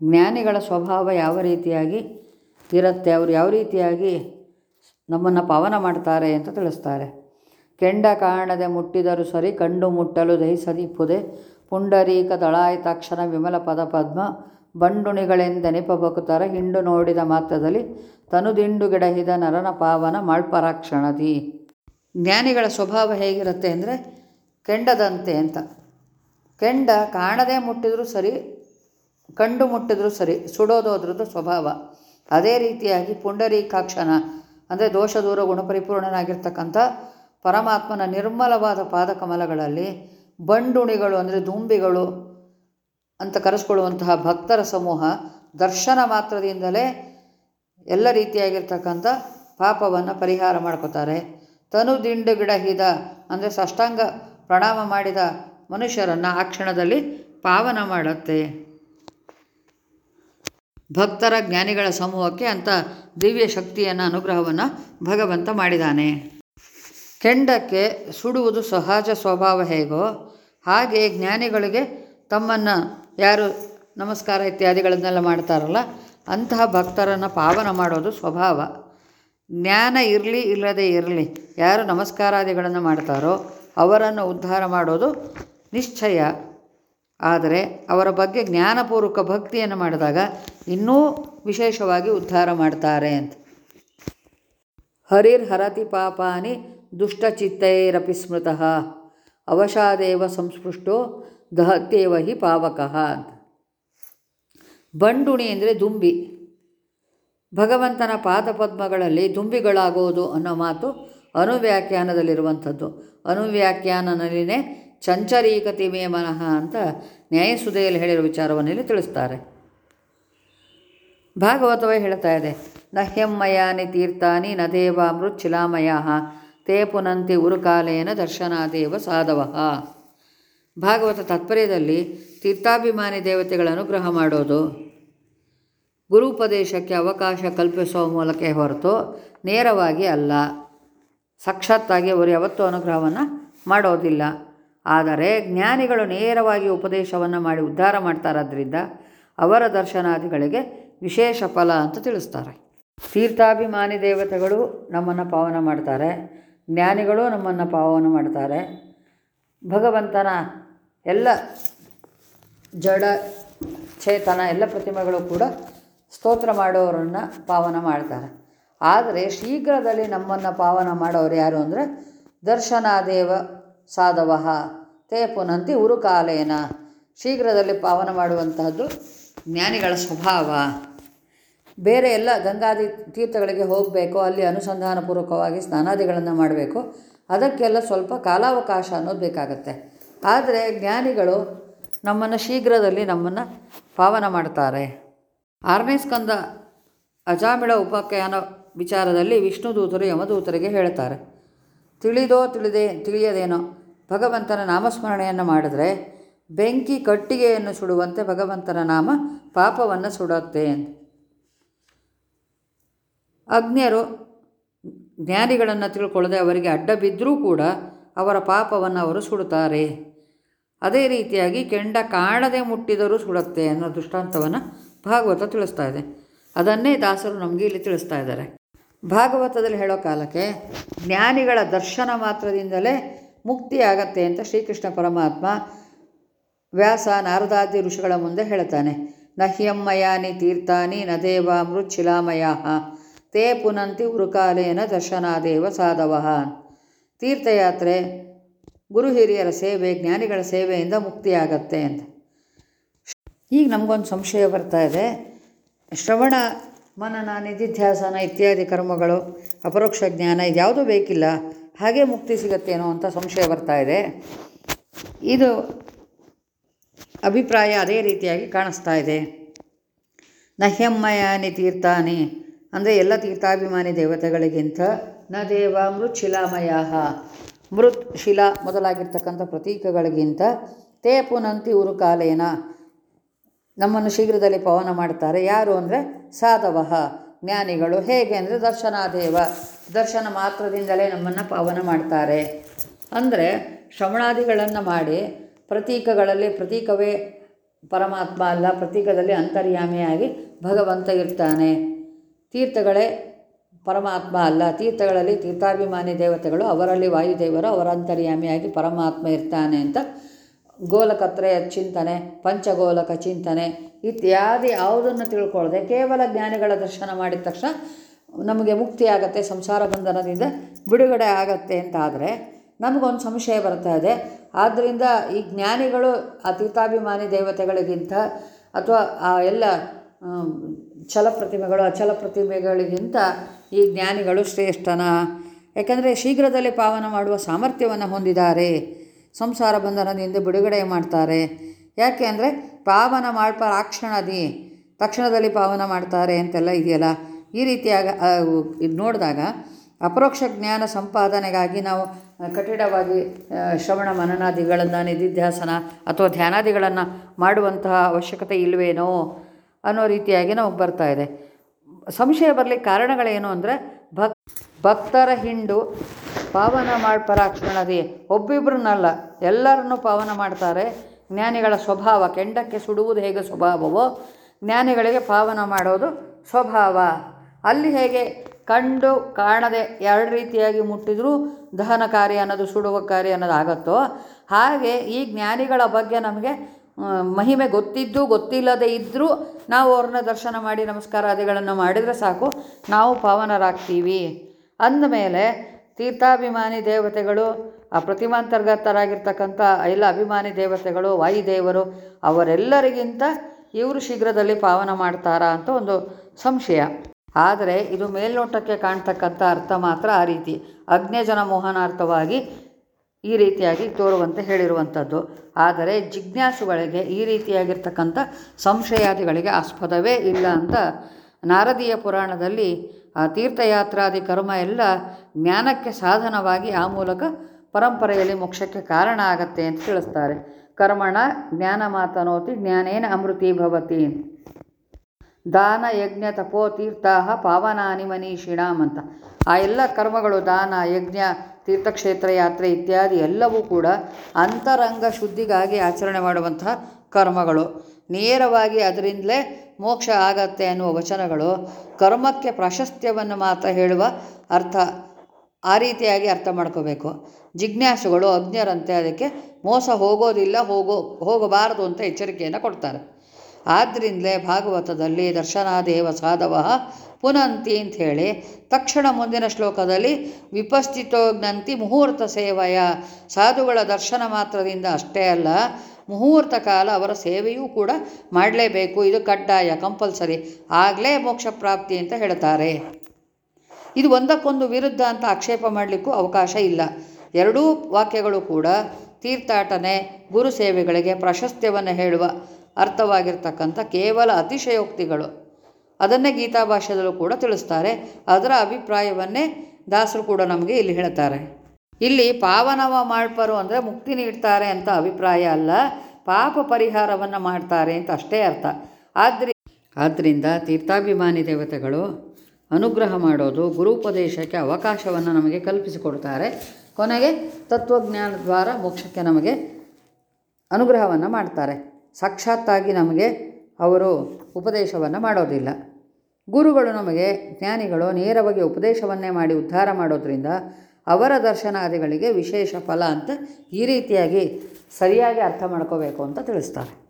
ಜ್ಞಾನಿಗಳ ಸ್ವಭಾವ ಯಾವ ರೀತಿಯಾಗಿ ಇರುತ್ತೆ, ಅವರು ಯಾವ ರೀತಿಯಾಗಿ ನಮ್ಮನ್ನು ಪಾವನ ಮಾಡ್ತಾರೆ ಅಂತ ತಿಳಿಸ್ತಾರೆ. ಕೆಂಡ ಕಾಣದೆ ಮುಟ್ಟಿದರು ಸರಿ, ಕಂಡು ಮುಟ್ಟಲು ದಹಿಸದಿಪ್ಪುದೆ ಪುಂಡರೀಕ ದಳಾಯಿತಾಕ್ಷಣ ವಿಮಲ ಪದ ಪದ್ಮ. ಬಂಡುಣಿಗಳೆಂದೆನಿಪ ಬಕುತರ, ಹಿಂಡು ನೋಡಿದ ಮಾತ್ರದಲ್ಲಿ ತನುದಿಂಡು ಗಿಡಹಿದ ನರನ ಪಾವನ ಮಾಳ್ಪರಾಕ್ಷಣದಿ ಜ್ಞಾನಿಗಳ ಸ್ವಭಾವ ಹೇಗಿರುತ್ತೆ ಅಂದರೆ ಕೆಂಡದಂತೆ ಅಂತ. ಕೆಂಡ ಕಾಣದೇ ಮುಟ್ಟಿದರೂ ಸರಿ ಕಂಡು ಮುಟ್ಟಿದ್ರೂ ಸರಿ, ಸುಡೋದು ಸ್ವಭಾವ. ಅದೇ ರೀತಿಯಾಗಿ ಪುಂಡರೀಕಾಕ್ಷನ, ಅಂದರೆ ದೋಷ ದೂರ ಗುಣಪರಿಪೂರ್ಣನಾಗಿರ್ತಕ್ಕಂಥ ಪರಮಾತ್ಮನ ನಿರ್ಮಲವಾದ ಪಾದಕಮಲಗಳಲ್ಲಿ ಬಂಡುಣಿಗಳು, ಅಂದರೆ ದುಂಬಿಗಳು ಅಂತ ಕರೆಸ್ಕೊಳ್ಳುವಂತಹ ಭಕ್ತರ ಸಮೂಹ ದರ್ಶನ ಮಾತ್ರದಿಂದಲೇ ಎಲ್ಲ ರೀತಿಯಾಗಿರ್ತಕ್ಕಂಥ ಪಾಪವನ್ನು ಪರಿಹಾರ ಮಾಡ್ಕೋತಾರೆ. ತನು ದಿಂಡು ಗಿಡ ಹಿದ, ಅಂದರೆ ಸಾಷ್ಟಾಂಗ ಪ್ರಣಾಮ ಮಾಡಿದ ಮನುಷ್ಯರನ್ನು ಆ ಕ್ಷಣದಲ್ಲಿ ಪಾವನ ಮಾಡುತ್ತೆ. ಭಕ್ತರ ಜ್ಞಾನಿಗಳ ಸಮೂಹಕ್ಕೆ ಅಂತ ದಿವ್ಯ ಶಕ್ತಿಯನ್ನು, ಅನುಗ್ರಹವನ್ನು ಭಗವಂತ ಮಾಡಿದಾನೆ. ಕೆಂಡಕ್ಕೆ ಸುಡುವುದು ಸಹಜ ಸ್ವಭಾವ ಹೇಗೋ ಹಾಗೆ ಜ್ಞಾನಿಗಳಿಗೆ ತಮ್ಮನ್ನು ಯಾರು ನಮಸ್ಕಾರ ಇತ್ಯಾದಿಗಳನ್ನೆಲ್ಲ ಮಾಡ್ತಾರಲ್ಲ, ಅಂತಹ ಭಕ್ತರನ್ನು ಪಾವನ ಮಾಡೋದು ಸ್ವಭಾವ. ಜ್ಞಾನ ಇರಲಿ ಇಲ್ಲದೆ ಇರಲಿ ಯಾರು ನಮಸ್ಕಾರಾದಿಗಳನ್ನು ಮಾಡ್ತಾರೋ ಅವರನ್ನು ಉದ್ಧಾರ ಮಾಡೋದು ನಿಶ್ಚಯ. ಆದರೆ ಅವರ ಬಗ್ಗೆ ಜ್ಞಾನಪೂರ್ವಕ ಭಕ್ತಿಯನ್ನು ಮಾಡಿದಾಗ ಇನ್ನೂ ವಿಶೇಷವಾಗಿ ಉದ್ಧಾರ ಮಾಡ್ತಾರೆ ಅಂತ. ಹರಿರ್ ಹರತಿ ಪಾಪಾನಿ ದುಷ್ಟಚಿತ್ತೈರಪಿ ಸ್ಮೃತಃ. ಅವಶಾದೇವ ಸಂಸ್ಪೃಷ್ಟೋ ದಹತ್ಯೇವ ಹಿ ಪಾವಕಃ ಅಂತ. ಬಂಡುಣಿ ಅಂದರೆ ದುಂಬಿ. ಭಗವಂತನ ಪಾದಪದ್ಮಗಳಲ್ಲಿ ದುಂಬಿಗಳಾಗೋದು ಅನ್ನೋ ಮಾತು ಅನುವ್ಯಾಖ್ಯಾನದಲ್ಲಿರುವಂಥದ್ದು. ಅನುವ್ಯಾಖ್ಯಾನದಲ್ಲಿನೇ ಚಂಚರೀಕತಿ ಮೇ ಮನಃ ಅಂತ ನ್ಯಾಯಸುದೆಯಲ್ಲಿ ಹೇಳಿರೋ ವಿಚಾರವನ್ನು ಇಲ್ಲಿ ತಿಳಿಸ್ತಾರೆ. ಭಾಗವತವೇ ಹೇಳ್ತಾ ಇದೆ. ನಹ್ಯಮ್ಮಯಾನಿ ತೀರ್ಥಾನಿ ನ ದೇವಾಮೃತ್ ಶಿಲಾಮಯ ತೇ ಪುನಂತಿ ಉರುಕಾಲೇನ ದರ್ಶನಾದೇವ ಸಾಧವ. ಭಾಗವತ ತಾತ್ಪರ್ಯದಲ್ಲಿ ತೀರ್ಥಾಭಿಮಾನಿ ದೇವತೆಗಳ ಅನುಗ್ರಹ ಮಾಡೋದು ಗುರುಪದೇಶಕ್ಕೆ ಅವಕಾಶ ಕಲ್ಪಿಸುವ ಮೂಲಕ ಹೊರತು ನೇರವಾಗಿ ಅಲ್ಲ, ಸಾಕ್ಷಾತ್ತಾಗಿ ಅವರು ಯಾವತ್ತೂ ಅನುಗ್ರಹವನ್ನು ಮಾಡೋದಿಲ್ಲ. ಆದರೆ ಜ್ಞಾನಿಗಳು ನೇರವಾಗಿ ಉಪದೇಶವನ್ನು ಮಾಡಿ ಉದ್ಧಾರ ಮಾಡ್ತಾರಾದ್ರಿಂದ ಅವರ ದರ್ಶನಾದಿಗಳಿಗೆ ವಿಶೇಷ ಫಲ ಅಂತ ತಿಳಿಸ್ತಾರೆ. ತೀರ್ಥಾಭಿಮಾನಿ ದೇವತೆಗಳು ನಮ್ಮನ್ನು ಪಾವನ ಮಾಡ್ತಾರೆ. ಜ್ಞಾನಿಗಳು ನಮ್ಮನ್ನು ಪಾವನ ಮಾಡ್ತಾರೆ. ಭಗವಂತನ ಎಲ್ಲ ಜಡ ಚೇತನ ಎಲ್ಲ ಪ್ರತಿಮೆಗಳು ಕೂಡ ಸ್ತೋತ್ರ ಮಾಡೋರನ್ನು ಪಾವನ ಮಾಡ್ತಾರೆ. ಆದರೆ ಶೀಘ್ರದಲ್ಲಿ ನಮ್ಮನ್ನು ಪಾವನ ಮಾಡೋರು ಯಾರು ಅಂದರೆ ದರ್ಶನಾದೇವ ಸಾಧವ. ತೇ ಪುನಂತಿ ಉರುಕಾಲೇನ. ಶೀಘ್ರದಲ್ಲಿ ಪಾವನ ಮಾಡುವಂತಹದ್ದು ಜ್ಞಾನಿಗಳ ಸ್ವಭಾವ. ಬೇರೆ ಎಲ್ಲ ಗಂಗಾದಿ ತೀರ್ಥಗಳಿಗೆ ಹೋಗಬೇಕು, ಅಲ್ಲಿ ಅನುಸಂಧಾನಪೂರ್ವಕವಾಗಿ ಸ್ನಾನಾದಿಗಳನ್ನು ಮಾಡಬೇಕು. ಅದಕ್ಕೆಲ್ಲ ಸ್ವಲ್ಪ ಕಾಲಾವಕಾಶ ಅನ್ನೋದು ಬೇಕಾಗತ್ತೆ. ಆದರೆ ಜ್ಞಾನಿಗಳು ನಮ್ಮನ್ನು ಶೀಘ್ರದಲ್ಲಿ ನಮ್ಮನ್ನು ಪಾವನ ಮಾಡ್ತಾರೆ. ಆರನೇ ಸ್ಕಂದ ಅಜಾಮಿಳ ಉಪಾಖ್ಯಾನ ವಿಚಾರದಲ್ಲಿ ವಿಷ್ಣು ದೂತರು ಯಮದೂತರಿಗೆ ಹೇಳ್ತಾರೆ. ತಿಳಿದೋ ತಿಳಿದೇ, ತಿಳಿಯದೇನೋ ಭಗವಂತನ ನಾಮಸ್ಮರಣೆಯನ್ನು ಮಾಡಿದ್ರೆ ಬೆಂಕಿ ಕಟ್ಟಿಗೆಯನ್ನು ಸುಡುವಂತೆ ಭಗವಂತನ ನಾಮ ಪಾಪವನ್ನು ಸುಡುತ್ತೆ ಅಂತ ಅಗ್ನಿಯರು ಜ್ಞಾನಿಗಳನ್ನು ತಿಳ್ಕೊಳ್ಳದೆ ಅವರಿಗೆ ಅಡ್ಡ ಬಿದ್ದರೂ ಕೂಡ ಅವರ ಪಾಪವನ್ನು ಅವರು ಸುಡುತ್ತಾರೆ. ಅದೇ ರೀತಿಯಾಗಿ ಕೆಂಡ ಕಾಣದೆ ಮುಟ್ಟಿದರೂ ಸುಡುತ್ತೆ ಅನ್ನೋ ದೃಷ್ಟಾಂತವನ್ನು ಭಾಗವತ ತಿಳಿಸ್ತಾ ಇದೆ. ಅದನ್ನೇ ದಾಸರು ನಮಗೆ ಇಲ್ಲಿ ತಿಳಿಸ್ತಾ ಇದ್ದಾರೆ. ಭಾಗವತದಲ್ಲಿ ಹೇಳೋ ಕಾಲಕ್ಕೆ ಜ್ಞಾನಿಗಳ ದರ್ಶನ ಮಾತ್ರದಿಂದಲೇ ಮುಕ್ತಿ ಆಗತ್ತೆ ಅಂತ ಶ್ರೀಕೃಷ್ಣ ಪರಮಾತ್ಮ ವ್ಯಾಸ ನಾರದಾದಿ ಋಷಿಗಳ ಮುಂದೆ ಹೇಳ್ತಾನೆ. ನಹ್ಯಮ್ಮಯಾನಿ ತೀರ್ಥಾನಿ ನ ದೇವಾಮೃತ್ ಶಿಲಾಮಯ ತೇ ಪುನಂತಿ ಉರುಕಾಲೇನ ದರ್ಶನಾದೇವ ಸಾಧವ. ತೀರ್ಥಯಾತ್ರೆ ಗುರು ಹಿರಿಯರ ಸೇವೆ, ಜ್ಞಾನಿಗಳ ಸೇವೆಯಿಂದ ಮುಕ್ತಿಯಾಗತ್ತೆ ಅಂತ. ಈಗ ನಮಗೊಂದು ಸಂಶಯ ಬರ್ತಾ ಇದೆ. ಶ್ರವಣ ಮನನ ನಿಧಿಧ್ಯಾಸನ ಇತ್ಯಾದಿ ಕರ್ಮಗಳು, ಅಪರೋಕ್ಷ ಜ್ಞಾನ ಇದ್ಯಾವುದೂ ಬೇಕಿಲ್ಲ. ಹಾಗೆ ಮುಕ್ತಿ ಸಿಗತ್ತೇನೋ ಅಂತ ಸಂಶಯ ಬರ್ತಾ ಇದೆ. ಇದು ಅಭಿಪ್ರಾಯ ಅದೇ ರೀತಿಯಾಗಿ ಕಾಣಿಸ್ತಾ ಇದೆ. ನಹ್ಯಮ್ಮಯಾನಿ ತೀರ್ಥಾನಿ ಅಂದರೆ ಎಲ್ಲ ತೀರ್ಥಾಭಿಮಾನಿ ದೇವತೆಗಳಿಗಿಂತ ನ ದೇವ ಮೃತ್ ಶಿಲಾಮಯ ಮೃತ್ ಶಿಲಾ ಮೊದಲಾಗಿರ್ತಕ್ಕಂಥ ಪ್ರತೀಕಗಳಿಗಿಂತ ತೇ ಪುನಂತಿ ಉರುಕಾಲೇನ ನಮ್ಮನ್ನು ಶೀಘ್ರದಲ್ಲಿ ಪವನ ಮಾಡ್ತಾರೆ ಯಾರು ಅಂದರೆ ಸಾಧವ. ಜ್ಞಾನಿಗಳು ಹೇಗೆ ಅಂದರೆ ದರ್ಶನಾದೇವ. ದರ್ಶನ ಮಾತ್ರದಿಂದಲೇ ನಮ್ಮನ್ನು ಪಾವನ ಮಾಡ್ತಾರೆ. ಅಂದರೆ ಶ್ರವಣಾದಿಗಳನ್ನು ಮಾಡಿ ಪ್ರತೀಕಗಳಲ್ಲಿ ಪ್ರತೀಕವೇ ಪರಮಾತ್ಮ ಅಲ್ಲ, ಪ್ರತೀಕದಲ್ಲಿ ಅಂತರ್ಯಾಮಿಯಾಗಿ ಭಗವಂತ ಇರ್ತಾನೆ. ತೀರ್ಥಗಳೇ ಪರಮಾತ್ಮ ಅಲ್ಲ. ತೀರ್ಥಗಳಲ್ಲಿ ತೀರ್ಥಾಭಿಮಾನಿ ದೇವತೆಗಳು, ಅವರಲ್ಲಿ ವಾಯುದೇವರು ಅವರ ಅಂತರ್ಯಾಮಿಯಾಗಿ ಪರಮಾತ್ಮ ಇರ್ತಾನೆ ಅಂತ ಗೋಲಕತ್ರೆಯ ಚಿಂತನೆ, ಪಂಚಗೋಲಕ ಚಿಂತನೆ ಇತ್ಯಾದಿ ಯಾವುದನ್ನು ತಿಳ್ಕೊಳ್ಳದೆ ಕೇವಲ ಜ್ಞಾನಿಗಳ ದರ್ಶನ ಮಾಡಿದ ತಕ್ಷಣ ನಮಗೆ ಮುಕ್ತಿ ಆಗತ್ತೆ ಸಂಸಾರ ಬಂಧನದಿಂದ ಬಿಡುಗಡೆ ಆಗತ್ತೆ ಅಂತ ಆದರೆ ನಮಗೊಂದು ಸಂಶಯ ಬರ್ತಾ ಇದೆ. ಆದ್ದರಿಂದ ಈ ಜ್ಞಾನಿಗಳು, ಆ ತೀರ್ಥಾಭಿಮಾನಿ ದೇವತೆಗಳಿಗಿಂತ ಅಥವಾ ಆ ಎಲ್ಲ ಛಲ ಪ್ರತಿಮೆಗಳು ಅಚಲ ಪ್ರತಿಮೆಗಳಿಗಿಂತ ಈ ಜ್ಞಾನಿಗಳು ಶ್ರೇಷ್ಠನ? ಯಾಕಂದರೆ ಶೀಘ್ರದಲ್ಲಿ ಪಾವನ ಮಾಡುವ ಸಾಮರ್ಥ್ಯವನ್ನು ಹೊಂದಿದ್ದಾರೆ. ಸಂಸಾರ ಬಂಧನದಿಂದ ಬಿಡುಗಡೆ ಮಾಡ್ತಾರೆ. ಯಾಕೆ ಅಂದರೆ ಪಾವನ ಮಾಡ್ಪ ರಾಕ್ಷಣದಿ, ತಕ್ಷಣದಲ್ಲಿ ಪಾವನ ಮಾಡ್ತಾರೆ ಅಂತೆಲ್ಲ ಇದೆಯಲ್ಲ. ಈ ರೀತಿಯಾಗ ಇದು ನೋಡಿದಾಗ ಅಪರೋಕ್ಷ ಜ್ಞಾನ ಸಂಪಾದನೆಗಾಗಿ ನಾವು ಕಠಿಣವಾಗಿ ಶ್ರವಣ ಮನನಾದಿಗಳನ್ನು, ನಿಧಿಧ್ಯಾಸನ ಅಥವಾ ಧ್ಯಾನಾದಿಗಳನ್ನು ಮಾಡುವಂತಹ ಅವಶ್ಯಕತೆ ಇಲ್ವೇನೋ ಅನ್ನೋ ರೀತಿಯಾಗಿ ನಮಗೆ ಬರ್ತಾ ಇದೆ. ಸಂಶಯ ಬರಲಿಕ್ಕೆ ಕಾರಣಗಳೇನು ಅಂದರೆ ಭಕ್, ಭಕ್ತರ ಹಿಂಡು ಪಾವನ ಮಾಡ್ಪರಾಕ್ಷಣದಿ ಒಬ್ಬಿಬ್ರನ್ನಲ್ಲ ಎಲ್ಲರನ್ನೂ ಪಾವನ ಮಾಡ್ತಾರೆ. ಜ್ಞಾನಿಗಳ ಸ್ವಭಾವ, ಕೆಂಡಕ್ಕೆ ಸುಡುವುದು ಹೇಗೆ ಸ್ವಭಾವವೋ, ಜ್ಞಾನಿಗಳಿಗೆ ಪಾವನ ಮಾಡೋದು ಸ್ವಭಾವ. ಅಲ್ಲಿ ಹೇಗೆ ಕಂಡು ಕಾಣದೆ ಎರಡು ರೀತಿಯಾಗಿ ಮುಟ್ಟಿದರೂ ದಹನಕಾರಿ ಅನ್ನೋದು, ಸುಡುವ ಕಾರ್ಯ ಅನ್ನೋದು ಆಗುತ್ತೋ, ಹಾಗೆ ಈ ಜ್ಞಾನಿಗಳ ಬಗ್ಗೆ ನಮಗೆ ಮಹಿಮೆ ಗೊತ್ತಿದ್ದು ಗೊತ್ತಿಲ್ಲದೆ ಇದ್ದರೂ ನಾವು ಅವ್ರನ್ನ ದರ್ಶನ ಮಾಡಿ ನಮಸ್ಕಾರಾದಿಗಳನ್ನು ಮಾಡಿದರೆ ಸಾಕು. ನಾವು ಪಾವನರಾಗ್ತೀವಿ. ಅಂದಮೇಲೆ ತೀರ್ಥಾಭಿಮಾನಿ ದೇವತೆಗಳು, ಆ ಪ್ರತಿಮಾಂತರ್ಗತರಾಗಿರ್ತಕ್ಕಂಥ ಎಲ್ಲ ಅಭಿಮಾನಿ ದೇವತೆಗಳು, ವಾಯುದೇವರು, ಅವರೆಲ್ಲರಿಗಿಂತ ಇವರು ಶೀಘ್ರದಲ್ಲಿ ಪಾವನ ಮಾಡ್ತಾರಾ ಅಂತ ಒಂದು ಸಂಶಯ. ಆದರೆ ಇದು ಮೇಲ್ನೋಟಕ್ಕೆ ಕಾಣ್ತಕ್ಕಂಥ ಅರ್ಥ ಮಾತ್ರ ಆ ರೀತಿ. ಅಗ್ನಿಜನ ಮೋಹನಾರ್ಥವಾಗಿ ಈ ರೀತಿಯಾಗಿ ತೋರುವಂತೆ ಹೇಳಿರುವಂಥದ್ದು. ಆದರೆ ಜಿಜ್ಞಾಸುಗಳಿಗೆ ಈ ರೀತಿಯಾಗಿರ್ತಕ್ಕಂಥ ಸಂಶಯಾದಿಗಳಿಗೆ ಆಸ್ಪದವೇ ಇಲ್ಲ ಅಂತ ನಾರದೀಯ ಪುರಾಣದಲ್ಲಿ ಆ ತೀರ್ಥಯಾತ್ರಾದಿ ಕರ್ಮ ಎಲ್ಲ ಜ್ಞಾನಕ್ಕೆ ಸಾಧನವಾಗಿ ಆ ಮೂಲಕ ಪರಂಪರೆಯಲ್ಲಿ ಮೋಕ್ಷಕ್ಕೆ ಕಾರಣ ಆಗತ್ತೆ ಅಂತ ತಿಳಿಸ್ತಾರೆ. ಕರ್ಮಣ ಜ್ಞಾನ ಮಾತನೋತಿ ಜ್ಞಾನೇನ ಅಮೃತಿ ಭವತಿ. ದಾನ ಯಜ್ಞ ತಪೋ ತೀರ್ಥ ಪಾವನಾನಿ ಮನೀಷಿಣಾಮ್ ಅಂತ. ಆ ಎಲ್ಲ ಕರ್ಮಗಳು ದಾನ, ಯಜ್ಞ, ತೀರ್ಥಕ್ಷೇತ್ರ ಯಾತ್ರೆ ಇತ್ಯಾದಿ ಎಲ್ಲವೂ ಕೂಡ ಅಂತರಂಗ ಶುದ್ಧಿಗಾಗಿ ಆಚರಣೆ ಮಾಡುವಂತಹ ಕರ್ಮಗಳು. ನೇರವಾಗಿ ಅದರಿಂದಲೇ ಮೋಕ್ಷ ಆಗತ್ತೆ ಅನ್ನುವ ವಚನಗಳು ಕರ್ಮಕ್ಕೆ ಪ್ರಾಶಸ್ತ್ಯವನ್ನು ಮಾತ್ರ ಹೇಳುವ ಅರ್ಥ ಆ ರೀತಿಯಾಗಿ ಅರ್ಥ ಮಾಡ್ಕೋಬೇಕು. ಜಿಜ್ಞಾಸುಗಳು ಅಜ್ಞರಂತೆ ಅದಕ್ಕೆ ಮೋಸ ಹೋಗೋದಿಲ್ಲ, ಹೋಗೋ, ಹೋಗಬಾರದು ಅಂತ ಎಚ್ಚರಿಕೆಯನ್ನು ಕೊಡ್ತಾರೆ. ಆದ್ದರಿಂದಲೇ ಭಾಗವತದಲ್ಲಿ ದರ್ಶನಾದೇವ ಸಾಧವ ಪುನಂತಿ ಹೇಳಿ ತಕ್ಷಣ ಮುಂದಿನ ಶ್ಲೋಕದಲ್ಲಿ ವಿಪಸ್ಥಿತೋಜ್ಞಂತಿ ಮುಹೂರ್ತ ಸೇವೆಯ. ಸಾಧುಗಳ ದರ್ಶನ ಮಾತ್ರದಿಂದ ಅಷ್ಟೇ ಅಲ್ಲ ಮುಹೂರ್ತ ಕಾಲ ಅವರ ಸೇವೆಯೂ ಕೂಡ ಮಾಡಲೇಬೇಕು. ಇದು ಕಡ್ಡಾಯ, ಕಂಪಲ್ಸರಿ. ಆಗಲೇ ಮೋಕ್ಷ ಪ್ರಾಪ್ತಿ ಅಂತ ಹೇಳ್ತಾರೆ. ಇದು ಒಂದಕ್ಕೊಂದು ವಿರುದ್ಧ ಅಂತ ಆಕ್ಷೇಪ ಮಾಡಲಿಕ್ಕೂ ಅವಕಾಶ ಇಲ್ಲ. ಎರಡೂ ವಾಕ್ಯಗಳು ಕೂಡ ತೀರ್ಥಾಟನೆ, ಗುರು ಸೇವೆಗಳಿಗೆ ಪ್ರಾಶಸ್ತ್ಯವನ್ನು ಹೇಳುವ ಅರ್ಥವಾಗಿರ್ತಕ್ಕಂಥ ಕೇವಲ ಅತಿಶಯೋಕ್ತಿಗಳು. ಅದನ್ನೇ ಗೀತಾ ಭಾಷೆದಲ್ಲೂ ಕೂಡ ತಿಳಿಸ್ತಾರೆ. ಅದರ ಅಭಿಪ್ರಾಯವನ್ನೇ ದಾಸರು ಕೂಡ ನಮಗೆ ಇಲ್ಲಿ ಹೇಳ್ತಾರೆ. ಇಲ್ಲಿ ಪಾವನವ ಮಾಡ್ಪರು ಅಂದರೆ ಮುಕ್ತಿ ನೀಡ್ತಾರೆ ಅಂತ ಅಭಿಪ್ರಾಯ ಅಲ್ಲ, ಪಾಪ ಪರಿಹಾರವನ್ನು ಮಾಡ್ತಾರೆ ಅಂತ ಅಷ್ಟೇ ಅರ್ಥ. ಆದ್ರಿ ಆದ್ದರಿಂದ ತೀರ್ಥಾಭಿಮಾನಿ ದೇವತೆಗಳು ಅನುಗ್ರಹ ಮಾಡೋದು ಗುರುಪದೇಶಕ್ಕೆ ಅವಕಾಶವನ್ನು ನಮಗೆ ಕಲ್ಪಿಸಿಕೊಡ್ತಾರೆ. ಕೊನೆಗೆ ತತ್ವಜ್ಞಾನ ದ್ವಾರ ಮೋಕ್ಷಕ್ಕೆ ನಮಗೆ ಅನುಗ್ರಹವನ್ನು ಮಾಡ್ತಾರೆ. ಸಾಕ್ಷಾತ್ತಾಗಿ ನಮಗೆ ಅವರು ಉಪದೇಶವನ್ನು ಮಾಡೋದಿಲ್ಲ. ಗುರುಗಳು ನಮಗೆ ಜ್ಞಾನಿಗಳು ನೇರವಾಗಿ ಉಪದೇಶವನ್ನೇ ಮಾಡಿ ಉದ್ಧಾರ ಮಾಡೋದ್ರಿಂದ ಅವರ ದರ್ಶನಾದಿಗಳಿಗೆ ವಿಶೇಷ ಫಲ ಅಂತ ಈ ರೀತಿಯಾಗಿ ಸರಿಯಾಗಿ ಅರ್ಥ ಮಾಡ್ಕೋಬೇಕು ಅಂತ ತಿಳಿಸ್ತಾರೆ.